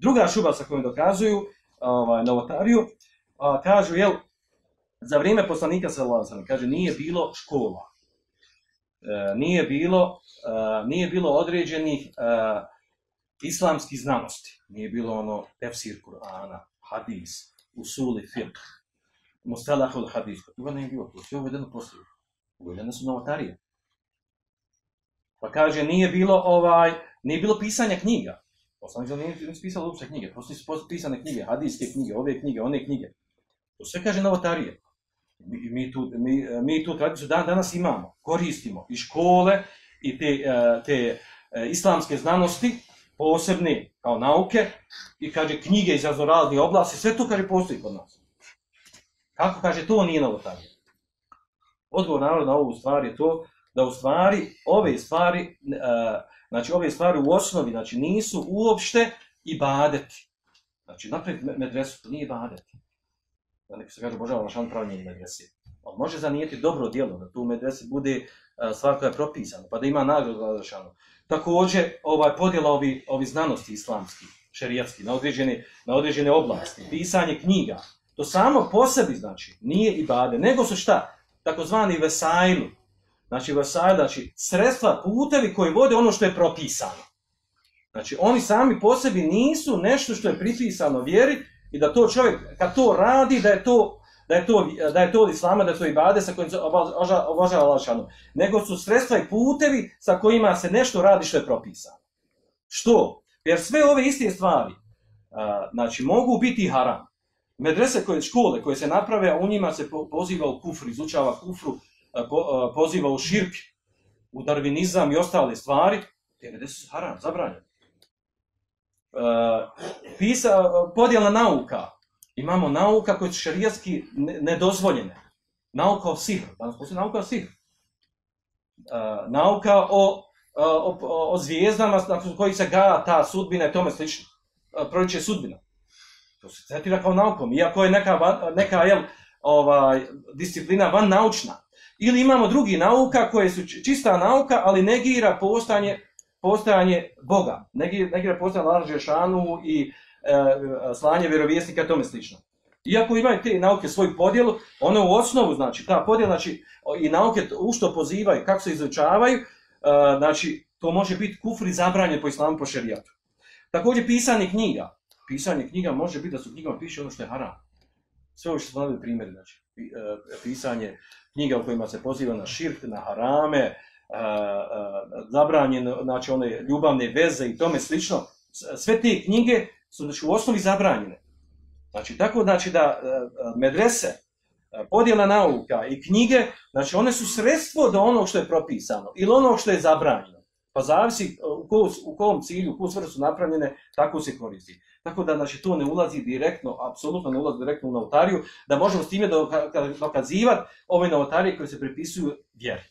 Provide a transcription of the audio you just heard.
Druga šuba sa kojom dokazuju ovaj, novotariju, a, kažu, jel, za vrijeme poslanika sallallahu kaže, nije bilo škola. E, nije bilo, e, nije bilo određenih e, islamskih znanosti. Nije bilo ono tefsir Kur'ana, hadis, usuli, fiqh, mustalahul hadis. Toga nije bilo, to sve uvedeno poslije. Uvedene su novotarije. Pa kaže, nije bilo ovaj, nije bilo pisanja knjiga. Poslanik nije, nije pisalo uopšte knjige, prosto su pisane knjige, hadijske knjige, ove knjige, one knjige. To sve kaže novotarije. Mi, mi, tu, mi, mi tu tradiciju dan, danas imamo, koristimo i škole i te, e, te e, islamske znanosti, posebne kao nauke, i kaže knjige iz raznoraznih oblasti, sve to kaže postoji kod nas. Kako kaže, to nije novotarije. Odgovor narod na ovu stvar je to, da u stvari ove stvari, uh, znači ove stvari u osnovi, znači nisu uopšte ibadeti. Znači napred medresu, to nije ibadeti. Da neko se kaže, Bože, našan šan pravi medresi. On može zanijeti dobro djelo, da tu u medresi bude uh, stvar koja je propisana, pa da ima nagradu za šanu. Također, ovaj, podjela ovi, ovi znanosti islamski, šerijatski, na određene, na određene oblasti, pisanje knjiga, to samo po sebi, znači, nije ibade, nego su šta? Takozvani vesajlu, Znači, vasaj, znači, sredstva, putevi koji vode ono što je propisano. Znači, oni sami po sebi nisu nešto što je pripisano vjeri i da to čovjek, kad to radi, da je to da je to, da je to od islama, da je to ibade sa kojim se obožava Allah Nego su sredstva i putevi sa kojima se nešto radi što je propisano. Što? Jer sve ove iste stvari, a, znači, mogu biti haram. Medrese koje, škole koje se naprave, a u njima se poziva u kufru, izučava kufru, E, e, poziva u širk, u darvinizam i ostale stvari, te ne su haram, zabranjeni. E, pisa, podjela nauka. Imamo nauka koje su šarijatski nedozvoljene. Nauka o sihr. Danas postoji nauka o sihr. Nauka o, o, o, o zvijezdama na kojih se ga ta sudbina i tome slično. Proliče sudbina. To se tretira kao naukom. Iako je neka, neka jel, ovaj, disciplina van naučna. Ili imamo drugi nauka koje su čista nauka, ali negira postanje, postojanje Boga. Negira, negira postojanje Larže Šanu i e, slanje vjerovjesnika, tome slično. Iako imaju te nauke svoju podjelu, one u osnovu, znači, ta podjela, znači, i nauke u što pozivaju, kako se izučavaju, e, znači, to može biti kufri zabranje po islamu, po šerijatu. Također, pisanje knjiga. Pisanje knjiga može biti da su knjigama piše ono što je haram. Sve ovo što smo navili primjeri, znači, e, pisanje knjiga u kojima se poziva na širk, na harame, e, e, zabranjeno, znači one ljubavne veze i tome slično, sve te knjige su znači, u osnovi zabranjene. Znači, tako znači da medrese, podjela nauka i knjige, znači one su sredstvo do onog što je propisano ili onog što je zabranjeno. Pa zavisi e, u, ko, u kom cilju, u kom svrhu su napravljene, tako se koristi. Tako da znači, to ne ulazi direktno, apsolutno ne ulazi direktno u notariju, da možemo s time dokazivati ove notarije koje se pripisuju vjeri.